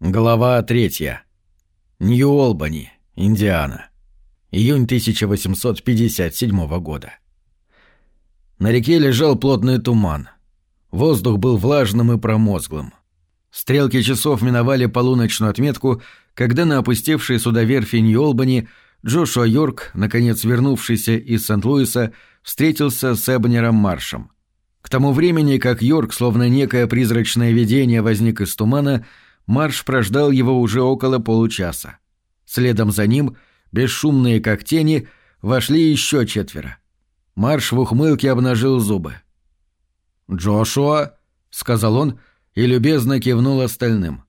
Глава третья. Нью-Олбани, Индиана. Июнь 1857 года. На реке лежал плотный туман. Воздух был влажным и промозглым. Стрелки часов миновали полуночную отметку, когда на опустевшей судоверфи Нью-Олбани Джошуа Йорк, наконец вернувшийся из Сент-Луиса, встретился с Эбнером Маршем. К тому времени, как Йорк, словно некое призрачное видение, возник из тумана, Марш прождал его уже около получаса. Следом за ним, бесшумные как тени, вошли еще четверо. Марш в ухмылке обнажил зубы. «Джошуа», — сказал он и любезно кивнул остальным.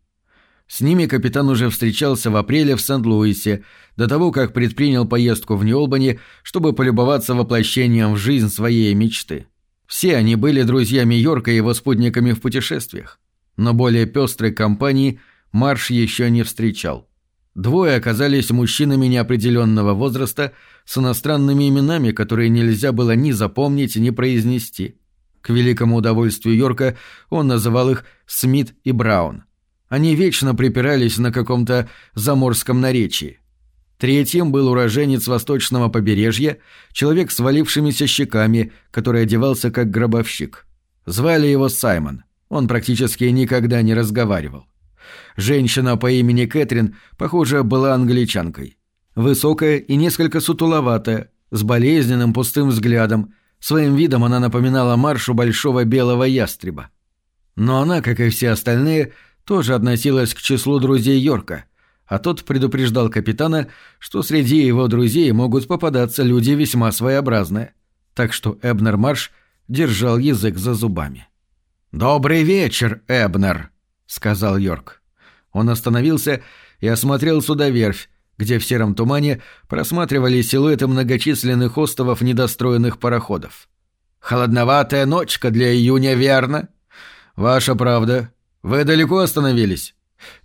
С ними капитан уже встречался в апреле в Сент-Луисе, до того, как предпринял поездку в Нью-Олбани, чтобы полюбоваться воплощением в жизнь своей мечты. Все они были друзьями Йорка и его спутниками в путешествиях но более пестрой компании Марш еще не встречал. Двое оказались мужчинами неопределенного возраста с иностранными именами, которые нельзя было ни запомнить, ни произнести. К великому удовольствию Йорка он называл их Смит и Браун. Они вечно припирались на каком-то заморском наречии. Третьим был уроженец восточного побережья, человек с валившимися щеками, который одевался как гробовщик. Звали его Саймон. Он практически никогда не разговаривал. Женщина по имени Кэтрин, похоже, была англичанкой. Высокая и несколько сутуловатая, с болезненным пустым взглядом. Своим видом она напоминала маршу большого белого ястреба. Но она, как и все остальные, тоже относилась к числу друзей Йорка, а тот предупреждал капитана, что среди его друзей могут попадаться люди весьма своеобразные. Так что Эбнер Марш держал язык за зубами. «Добрый вечер, Эбнер», — сказал Йорк. Он остановился и осмотрел судоверфь, где в сером тумане просматривались силуэты многочисленных островов недостроенных пароходов. «Холодноватая ночка для июня, верно?» «Ваша правда. Вы далеко остановились?»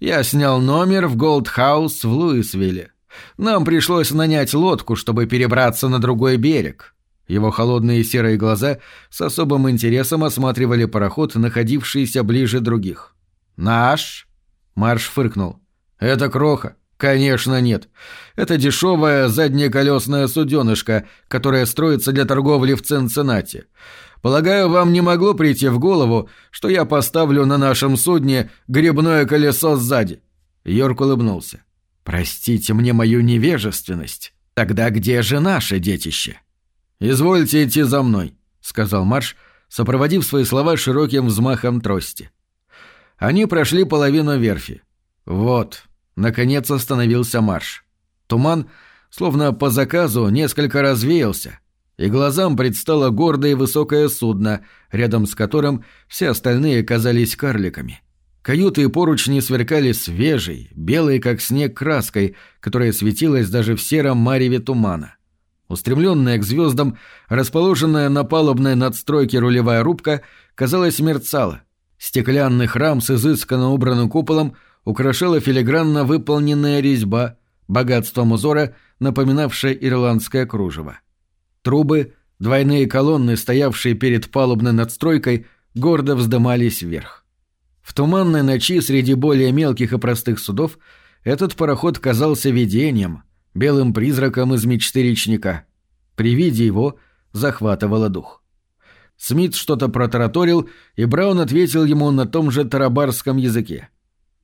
«Я снял номер в Голдхаус в Луисвилле. Нам пришлось нанять лодку, чтобы перебраться на другой берег. Его холодные серые глаза с особым интересом осматривали пароход, находившийся ближе других. «Наш?» Марш фыркнул. «Это кроха?» «Конечно нет. Это дешевая заднеколесная суденышка, которая строится для торговли в Цинциннати. Полагаю, вам не могло прийти в голову, что я поставлю на нашем судне грибное колесо сзади?» Йорк улыбнулся. «Простите мне мою невежественность. Тогда где же наше детище?» «Извольте идти за мной», — сказал Марш, сопроводив свои слова широким взмахом трости. Они прошли половину верфи. Вот, наконец остановился Марш. Туман, словно по заказу, несколько развеялся, и глазам предстало гордое высокое судно, рядом с которым все остальные казались карликами. Каюты и поручни сверкали свежей, белой как снег краской, которая светилась даже в сером мареве тумана. Устремленная к звездам, расположенная на палубной надстройке рулевая рубка, казалось, мерцала. Стеклянный храм с изысканно убранным куполом украшала филигранно выполненная резьба, богатством узора, напоминавшая ирландское кружево. Трубы, двойные колонны, стоявшие перед палубной надстройкой, гордо вздымались вверх. В туманной ночи среди более мелких и простых судов этот пароход казался видением — белым призраком из мечты речника. При виде его захватывало дух. Смит что-то протараторил, и Браун ответил ему на том же тарабарском языке.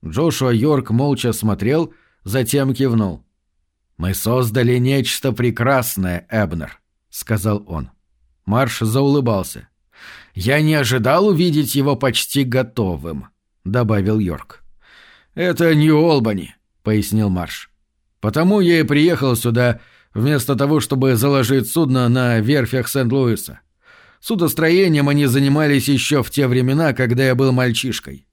Джошуа Йорк молча смотрел, затем кивнул. «Мы создали нечто прекрасное, Эбнер», — сказал он. Марш заулыбался. «Я не ожидал увидеть его почти готовым», — добавил Йорк. «Это Нью-Олбани», — пояснил Марш. Потому я и приехал сюда, вместо того, чтобы заложить судно на верфях Сент-Луиса. Судостроением они занимались еще в те времена, когда я был мальчишкой.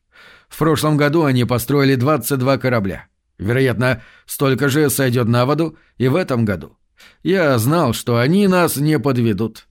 В прошлом году они построили 22 корабля. Вероятно, столько же сойдет на воду и в этом году. Я знал, что они нас не подведут.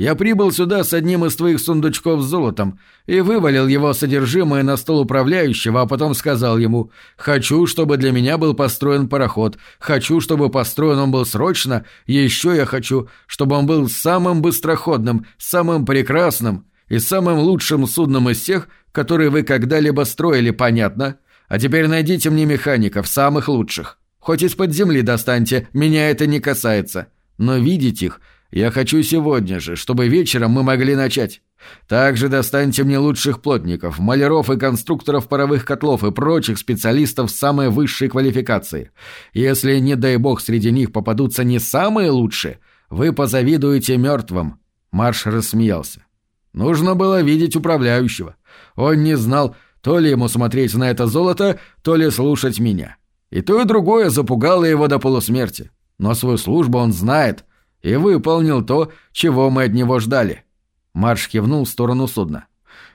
Я прибыл сюда с одним из твоих сундучков с золотом и вывалил его содержимое на стол управляющего, а потом сказал ему «Хочу, чтобы для меня был построен пароход. Хочу, чтобы построен он был срочно. Еще я хочу, чтобы он был самым быстроходным, самым прекрасным и самым лучшим судном из всех, которые вы когда-либо строили, понятно? А теперь найдите мне механиков, самых лучших. Хоть из-под земли достаньте, меня это не касается. Но видеть их я хочу сегодня же, чтобы вечером мы могли начать. Также достаньте мне лучших плотников, маляров и конструкторов паровых котлов и прочих специалистов самой высшей квалификации. Если, не дай бог, среди них попадутся не самые лучшие, вы позавидуете мертвым». Марш рассмеялся. Нужно было видеть управляющего. Он не знал, то ли ему смотреть на это золото, то ли слушать меня. И то и другое запугало его до полусмерти. Но свою службу он знает и выполнил то, чего мы от него ждали. Марш кивнул в сторону судна.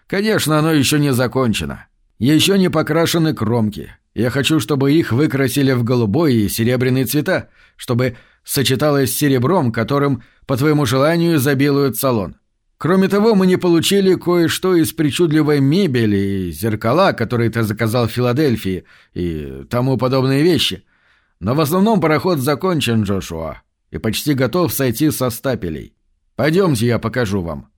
«Конечно, оно еще не закончено. Еще не покрашены кромки. Я хочу, чтобы их выкрасили в голубой и серебряный цвета, чтобы сочеталось с серебром, которым, по твоему желанию, изобилует салон. Кроме того, мы не получили кое-что из причудливой мебели и зеркала, которые ты заказал в Филадельфии, и тому подобные вещи. Но в основном пароход закончен, Джошуа, и почти готов сойти со стапелей. Пойдемте, я покажу вам».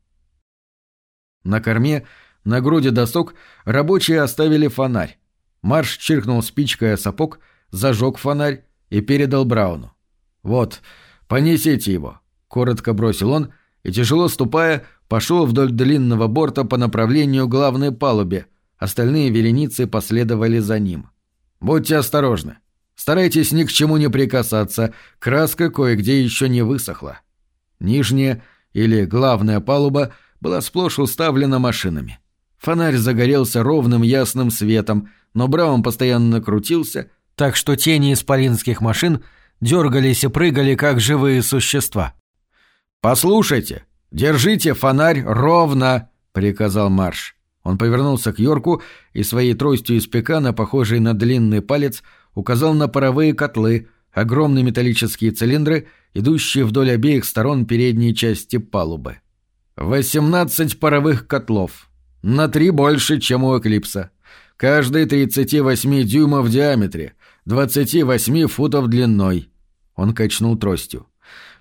На корме, на груди досок, рабочие оставили фонарь. Марш чиркнул спичкой о сапог, зажег фонарь и передал Брауну. «Вот, понесите его», — коротко бросил он, и, тяжело ступая, пошел вдоль длинного борта по направлению главной палубе. Остальные вереницы последовали за ним. «Будьте осторожны. Старайтесь ни к чему не прикасаться, краска кое-где еще не высохла». Нижняя или главная палуба была сплошь уставлена машинами. Фонарь загорелся ровным ясным светом, но Браун постоянно крутился, так что тени исполинских машин дергались и прыгали, как живые существа. «Послушайте, держите фонарь ровно!» — приказал Марш. Он повернулся к Йорку и своей тростью из пекана, похожей на длинный палец, указал на паровые котлы, огромные металлические цилиндры, идущие вдоль обеих сторон передней части палубы. «Восемнадцать паровых котлов. На три больше, чем у Эклипса. Каждый 38 дюймов в диаметре, 28 футов длиной». Он качнул тростью.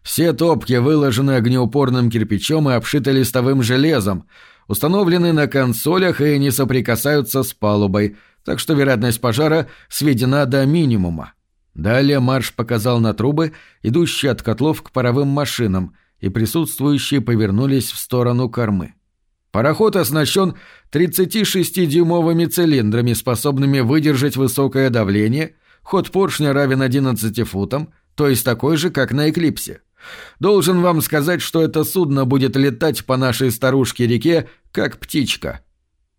Все топки выложены огнеупорным кирпичом и обшиты листовым железом, установлены на консолях и не соприкасаются с палубой, так что вероятность пожара сведена до минимума. Далее марш показал на трубы, идущие от котлов к паровым машинам, и присутствующие повернулись в сторону кормы. Пароход оснащен 36-дюймовыми цилиндрами, способными выдержать высокое давление, ход поршня равен 11 футам, то есть такой же, как на «Эклипсе». Должен вам сказать, что это судно будет летать по нашей старушке-реке, как птичка».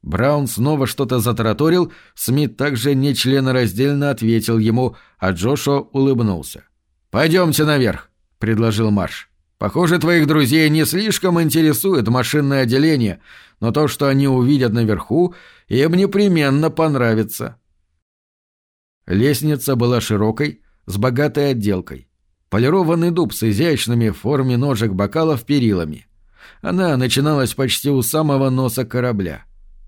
Браун снова что-то затараторил, Смит также нечленораздельно ответил ему, а Джошуа улыбнулся. «Пойдемте наверх», — предложил Марш. «Похоже, твоих друзей не слишком интересует машинное отделение, но то, что они увидят наверху, им непременно понравится». Лестница была широкой, с богатой отделкой. Полированный дуб с изящными в форме ножек бокалов перилами. Она начиналась почти у самого носа корабля.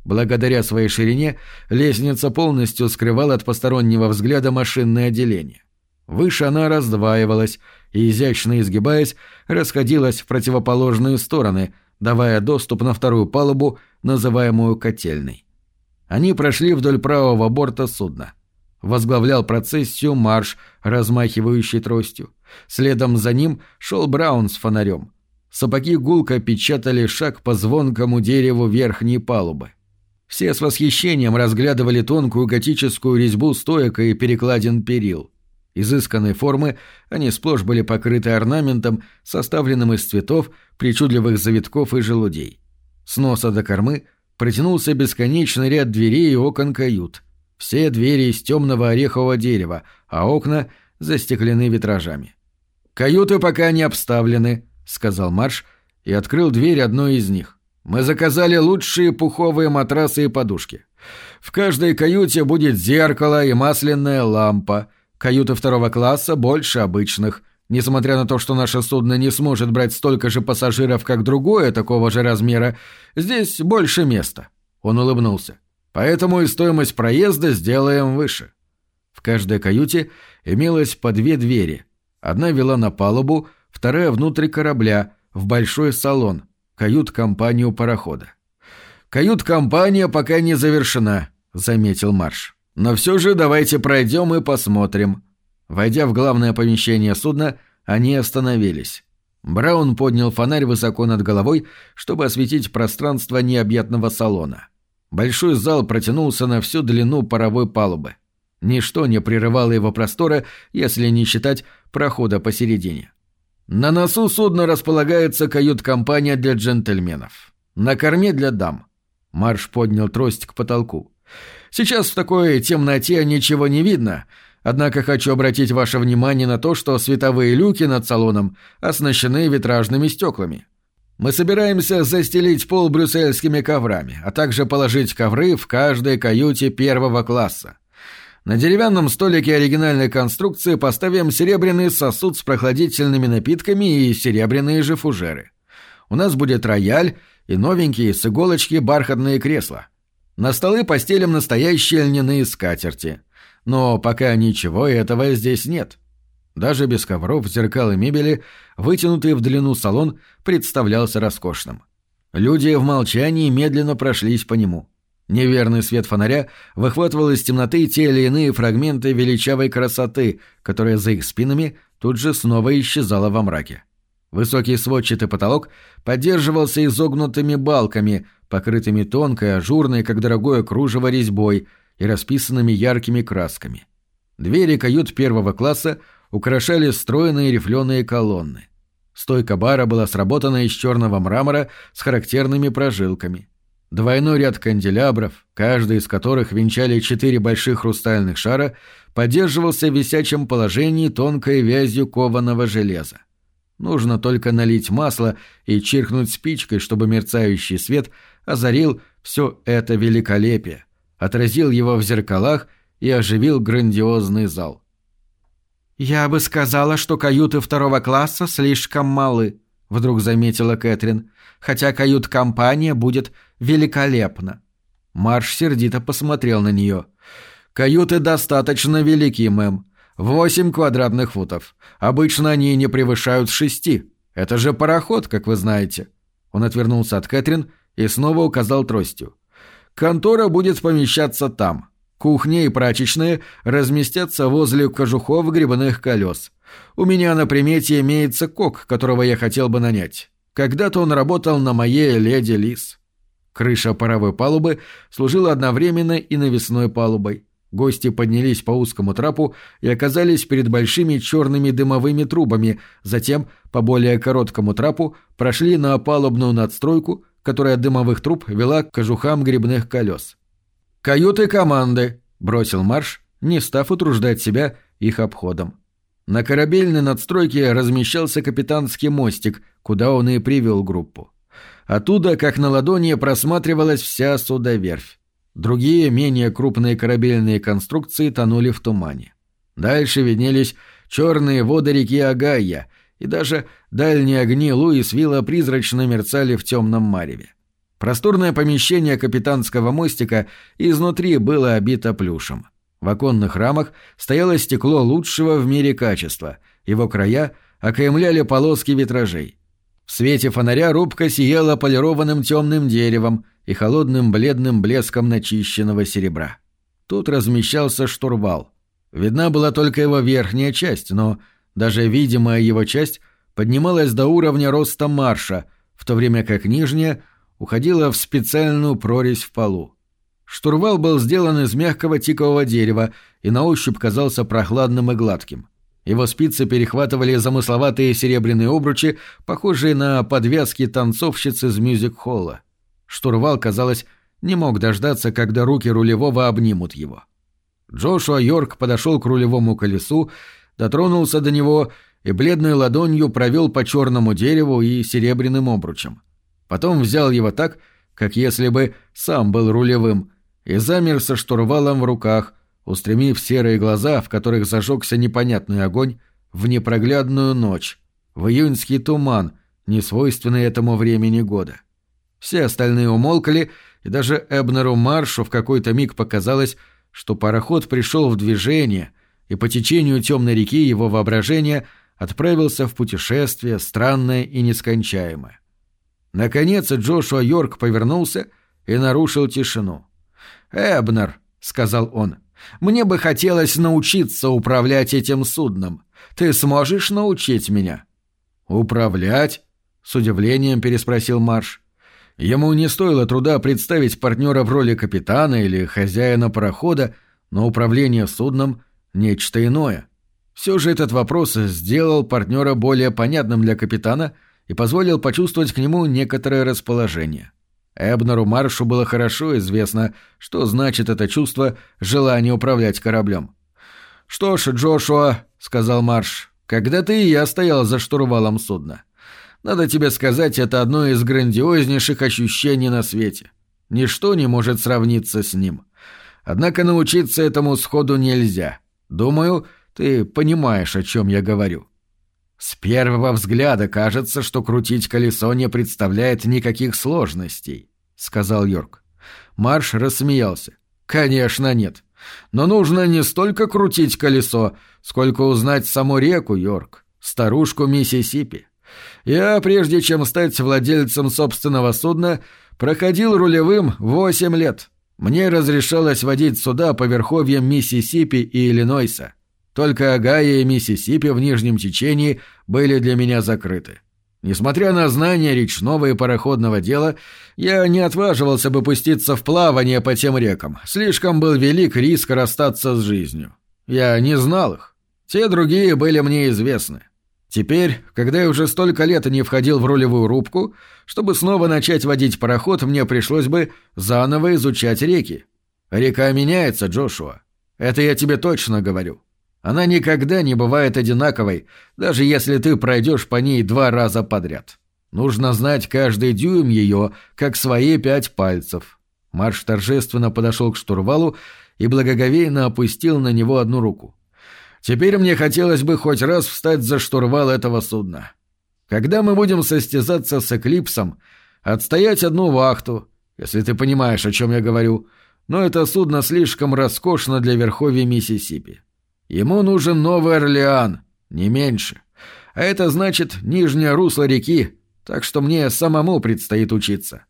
Благодаря своей ширине лестница полностью скрывала от постороннего взгляда машинное отделение. Выше она раздваивалась и, изящно изгибаясь, расходилась в противоположные стороны, давая доступ на вторую палубу, называемую котельной. Они прошли вдоль правого борта судна. Возглавлял процессию марш, размахивающий тростью. Следом за ним шел Браун с фонарем. Сапоги гулко печатали шаг по звонкому дереву верхней палубы. Все с восхищением разглядывали тонкую готическую резьбу стоек и перекладин перил. Изысканной формы они сплошь были покрыты орнаментом, составленным из цветов, причудливых завитков и желудей. С носа до кормы протянулся бесконечный ряд дверей и окон кают. Все двери из темного орехового дерева, а окна застеклены витражами. «Каюты пока не обставлены», — сказал Марш и открыл дверь одной из них. «Мы заказали лучшие пуховые матрасы и подушки. В каждой каюте будет зеркало и масляная лампа. Каюты второго класса больше обычных. Несмотря на то, что наше судно не сможет брать столько же пассажиров, как другое такого же размера, здесь больше места». Он улыбнулся. «Поэтому и стоимость проезда сделаем выше». В каждой каюте имелось по две двери — Одна вела на палубу, вторая внутрь корабля, в большой салон, кают-компанию парохода. «Кают-компания пока не завершена», — заметил Марш. Но все же давайте пройдем и посмотрим». Войдя в главное помещение судна, они остановились. Браун поднял фонарь высоко над головой, чтобы осветить пространство необъятного салона. Большой зал протянулся на всю длину паровой палубы. Ничто не прерывало его простора, если не считать прохода посередине. На носу судна располагается кают-компания для джентльменов. На корме для дам. Марш поднял трость к потолку. Сейчас в такой темноте ничего не видно, однако хочу обратить ваше внимание на то, что световые люки над салоном оснащены витражными стеклами. Мы собираемся застелить пол брюссельскими коврами, а также положить ковры в каждой каюте первого класса. На деревянном столике оригинальной конструкции поставим серебряный сосуд с прохладительными напитками и серебряные же фужеры. У нас будет рояль и новенькие с иголочки бархатные кресла. На столы постелим настоящие льняные скатерти. Но пока ничего этого здесь нет. Даже без ковров, зеркал и мебели, вытянутый в длину салон представлялся роскошным. Люди в молчании медленно прошлись по нему. Неверный свет фонаря выхватывал из темноты те или иные фрагменты величавой красоты, которая за их спинами тут же снова исчезала во мраке. Высокий сводчатый потолок поддерживался изогнутыми балками, покрытыми тонкой, ажурной, как дорогое кружево резьбой и расписанными яркими красками. Двери кают первого класса украшали стройные рифленые колонны. Стойка бара была сработана из черного мрамора с характерными прожилками. Двойной ряд канделябров, каждый из которых венчали четыре больших хрустальных шара, поддерживался в висячем положении тонкой вязью кованого железа. Нужно только налить масло и чиркнуть спичкой, чтобы мерцающий свет озарил все это великолепие, отразил его в зеркалах и оживил грандиозный зал. «Я бы сказала, что каюты второго класса слишком малы», — вдруг заметила Кэтрин, «хотя кают-компания будет великолепна». Марш сердито посмотрел на нее. «Каюты достаточно велики, мэм. Восемь квадратных футов. Обычно они не превышают шести. Это же пароход, как вы знаете». Он отвернулся от Кэтрин и снова указал тростью. «Контора будет помещаться там. Кухня и прачечная разместятся возле кожухов грибных колес. У меня на примете имеется кок, которого я хотел бы нанять. Когда-то он работал на моей леди Лис». Крыша паровой палубы служила одновременно и навесной палубой. Гости поднялись по узкому трапу и оказались перед большими черными дымовыми трубами, затем по более короткому трапу прошли на палубную надстройку, которая от дымовых труб вела к кожухам грибных колес. «Каюты команды!» — бросил марш, не став утруждать себя их обходом. На корабельной надстройке размещался капитанский мостик, куда он и привел группу. Оттуда, как на ладони, просматривалась вся судоверфь. Другие, менее крупные корабельные конструкции тонули в тумане. Дальше виднелись черные воды реки Агая, и даже дальние огни Луисвилла призрачно мерцали в темном мареве. Просторное помещение капитанского мостика изнутри было обито плюшем. В оконных рамах стояло стекло лучшего в мире качества, его края окаймляли полоски витражей. В свете фонаря рубка сияла полированным темным деревом, и холодным бледным блеском начищенного серебра. Тут размещался штурвал. Видна была только его верхняя часть, но даже видимая его часть поднималась до уровня роста марша, в то время как нижняя уходила в специальную прорезь в полу. Штурвал был сделан из мягкого тикового дерева и на ощупь казался прохладным и гладким. Его спицы перехватывали замысловатые серебряные обручи, похожие на подвязки танцовщиц из мюзик-холла. Штурвал, казалось, не мог дождаться, когда руки рулевого обнимут его. Джошуа Йорк подошел к рулевому колесу, дотронулся до него и бледной ладонью провел по черному дереву и серебряным обручам. Потом взял его так, как если бы сам был рулевым, и замер со штурвалом в руках, устремив серые глаза, в которых зажегся непонятный огонь, в непроглядную ночь, в июньский туман, несвойственный этому времени года. — все остальные умолкали, и даже Эбнеру Маршу в какой-то миг показалось, что пароход пришел в движение, и по течению темной реки его воображение отправился в путешествие странное и нескончаемое. Наконец Джошуа Йорк повернулся и нарушил тишину. «Эбнер», — сказал он, Мне бы хотелось научиться управлять этим судном. Ты сможешь научить меня?» «Управлять?» — с удивлением переспросил Марш. Ему не стоило труда представить партнера в роли капитана или хозяина парохода, но управление судном — нечто иное. Все же этот вопрос сделал партнера более понятным для капитана и позволил почувствовать к нему некоторое расположение. Эбнеру Маршу было хорошо известно, что значит это чувство желания управлять кораблем. «Что ж, Джошуа», — сказал Марш, — «когда-то и я стоял за штурвалом судна. Надо тебе сказать, это одно из грандиознейших ощущений на свете. Ничто не может сравниться с ним. Однако научиться этому сходу нельзя. Думаю, ты понимаешь, о чем я говорю. С первого взгляда кажется, что крутить колесо не представляет никаких сложностей, сказал Йорк. Марш рассмеялся. Конечно, нет. Но нужно не столько крутить колесо, сколько узнать саму реку, Йорк, старушку Миссисипи. Я, прежде чем стать владельцем собственного судна, проходил рулевым восемь лет. Мне разрешалось водить суда по верховьям Миссисипи и Иллинойса. Только Огайо и Миссисипи в нижнем течении были для меня закрыты. Несмотря на знания речного и пароходного дела, я не отваживался бы пуститься в плавание по тем рекам. Слишком был велик риск расстаться с жизнью. Я не знал их. Те другие были мне известны. Теперь, когда я уже столько лет не входил в рулевую рубку, чтобы снова начать водить пароход, мне пришлось бы заново изучать реки. Река меняется, Джошуа. Это я тебе точно говорю. Она никогда не бывает одинаковой, даже если ты пройдешь по ней два раза подряд. Нужно знать каждый дюйм ее, как свои пять пальцев. Марш торжественно подошел к штурвалу и благоговейно опустил на него одну руку. Теперь мне хотелось бы хоть раз встать за штурвал этого судна. Когда мы будем состязаться с Эклипсом, отстоять одну вахту, если ты понимаешь, о чем я говорю, но это судно слишком роскошно для верховья Миссисипи. Ему нужен Новый Орлеан, не меньше. А это значит нижнее русло реки, так что мне самому предстоит учиться.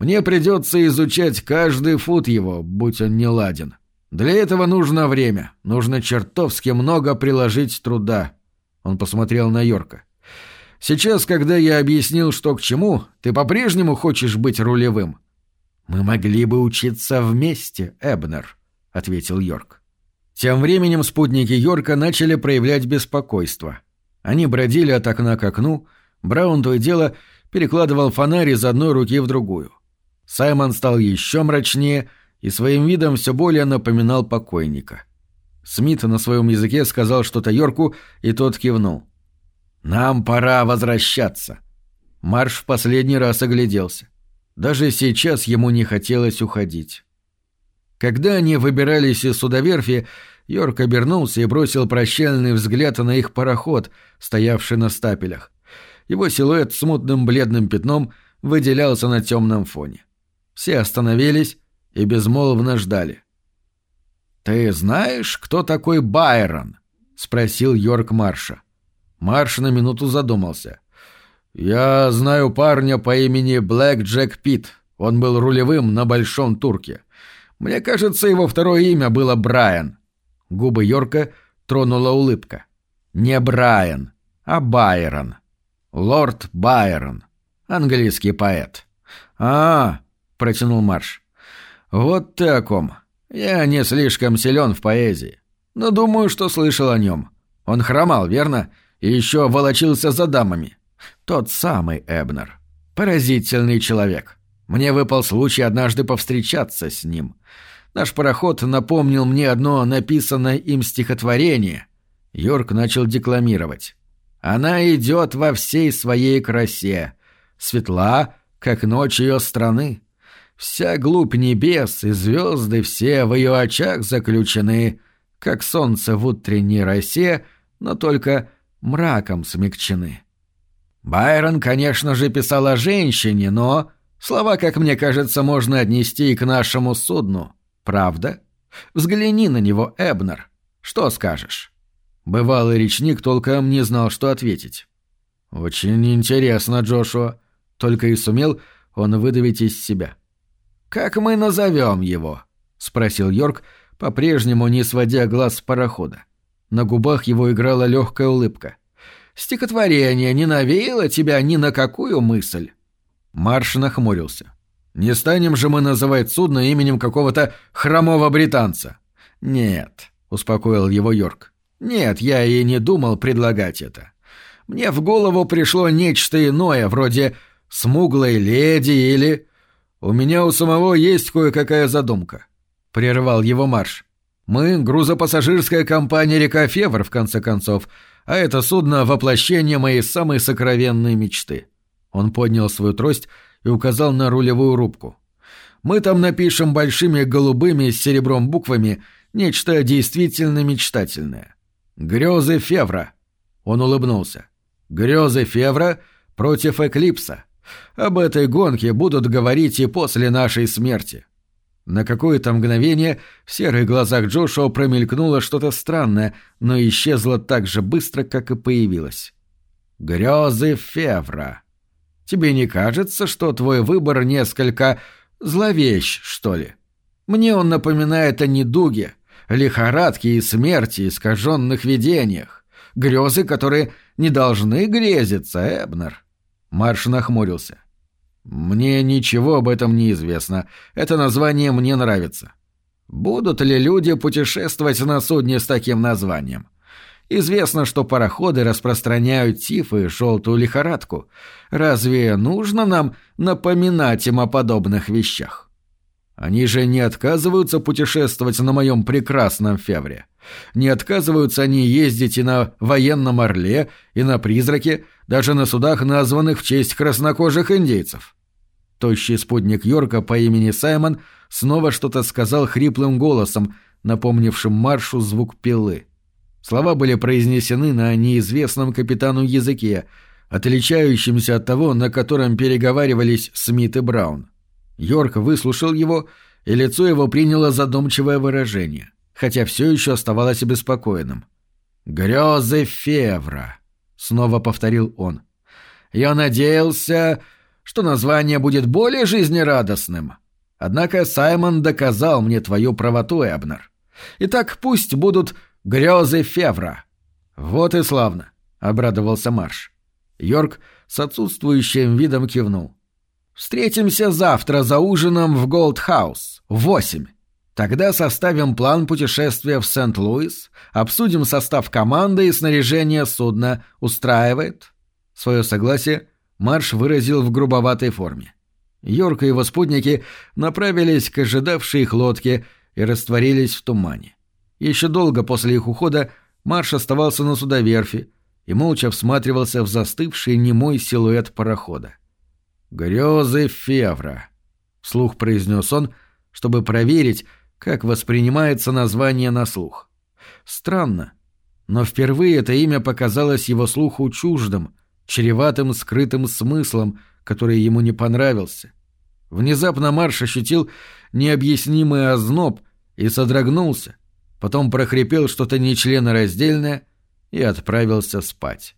Мне придется изучать каждый фут его, будь он не ладен. Для этого нужно время, нужно чертовски много приложить труда. Он посмотрел на Йорка. Сейчас, когда я объяснил, что к чему, ты по-прежнему хочешь быть рулевым? Мы могли бы учиться вместе, Эбнер, ответил Йорк. Тем временем спутники Йорка начали проявлять беспокойство. Они бродили от окна к окну, Браун то и дело перекладывал фонарь из одной руки в другую. Саймон стал еще мрачнее и своим видом все более напоминал покойника. Смит на своем языке сказал что-то Йорку, и тот кивнул. «Нам пора возвращаться». Марш в последний раз огляделся. Даже сейчас ему не хотелось уходить. Когда они выбирались из судоверфи, Йорк обернулся и бросил прощальный взгляд на их пароход, стоявший на стапелях. Его силуэт смутным бледным пятном выделялся на темном фоне. Все остановились, и безмолвно ждали. «Ты знаешь, кто такой Байрон?» — спросил Йорк Марша. Марш на минуту задумался. «Я знаю парня по имени Блэк Джек Питт. Он был рулевым на Большом Турке. Мне кажется, его второе имя было Брайан». Губы Йорка тронула улыбка. «Не Брайан, а Байрон. Лорд Байрон. Английский поэт». «А, — протянул Марш. «Вот ты о ком. Я не слишком силен в поэзии, но думаю, что слышал о нем. Он хромал, верно? И еще волочился за дамами. Тот самый Эбнер. Поразительный человек. Мне выпал случай однажды повстречаться с ним. Наш пароход напомнил мне одно написанное им стихотворение. Йорк начал декламировать. «Она идет во всей своей красе, светла, как ночь ее страны. Вся глубь небес и звезды все в ее очах заключены, как солнце в утренней росе, но только мраком смягчены. Байрон, конечно же, писал о женщине, но слова, как мне кажется, можно отнести и к нашему судну. Правда? Взгляни на него, Эбнер. Что скажешь? Бывалый речник толком не знал, что ответить. «Очень интересно, Джошуа», — только и сумел он выдавить из себя. — «Как мы назовем его?» — спросил Йорк, по-прежнему не сводя глаз с парохода. На губах его играла легкая улыбка. «Стихотворение не навеяло тебя ни на какую мысль?» Марш нахмурился. «Не станем же мы называть судно именем какого-то хромого британца?» «Нет», — успокоил его Йорк. «Нет, я и не думал предлагать это. Мне в голову пришло нечто иное, вроде «смуглой леди» или «У меня у самого есть кое-какая задумка», — прервал его марш. «Мы — грузопассажирская компания «Река Февр», в конце концов, а это судно — воплощение моей самой сокровенной мечты». Он поднял свою трость и указал на рулевую рубку. «Мы там напишем большими голубыми с серебром буквами нечто действительно мечтательное. Грезы Февра». Он улыбнулся. «Грезы Февра против Эклипса. Об этой гонке будут говорить и после нашей смерти. На какое-то мгновение в серых глазах Джошуа промелькнуло что-то странное, но исчезло так же быстро, как и появилось. «Грезы Февра. Тебе не кажется, что твой выбор несколько зловещ, что ли? Мне он напоминает о недуге, лихорадке и смерти, искаженных видениях. Грезы, которые не должны грезиться, Эбнер». Марш нахмурился. «Мне ничего об этом не известно. Это название мне нравится. Будут ли люди путешествовать на судне с таким названием? Известно, что пароходы распространяют тиф и желтую лихорадку. Разве нужно нам напоминать им о подобных вещах? Они же не отказываются путешествовать на моем прекрасном февре. Не отказываются они ездить и на военном орле, и на призраке, даже на судах, названных в честь краснокожих индейцев. Тощий спутник Йорка по имени Саймон снова что-то сказал хриплым голосом, напомнившим маршу звук пилы. Слова были произнесены на неизвестном капитану языке, отличающемся от того, на котором переговаривались Смит и Браун. Йорк выслушал его, и лицо его приняло задумчивое выражение, хотя все еще оставалось обеспокоенным. «Грезы Февра», — снова повторил он. «Я надеялся, что название будет более жизнерадостным. Однако Саймон доказал мне твою правоту, Эбнер. Итак, пусть будут грезы Февра. Вот и славно, — обрадовался Марш. Йорк с отсутствующим видом кивнул. Встретимся завтра за ужином в Голдхаус. Восемь. Тогда составим план путешествия в Сент-Луис, обсудим состав команды и снаряжение судна. Устраивает? Свое согласие Марш выразил в грубоватой форме. Йорк и его спутники направились к ожидавшей их лодке и растворились в тумане. Еще долго после их ухода Марш оставался на судоверфи и молча всматривался в застывший немой силуэт парохода. «Грезы Февра», — вслух произнес он, чтобы проверить, как воспринимается название на слух. Странно, но впервые это имя показалось его слуху чуждым, чреватым скрытым смыслом, который ему не понравился. Внезапно Марш ощутил необъяснимый озноб и содрогнулся, потом прохрипел что-то нечленораздельное и отправился спать.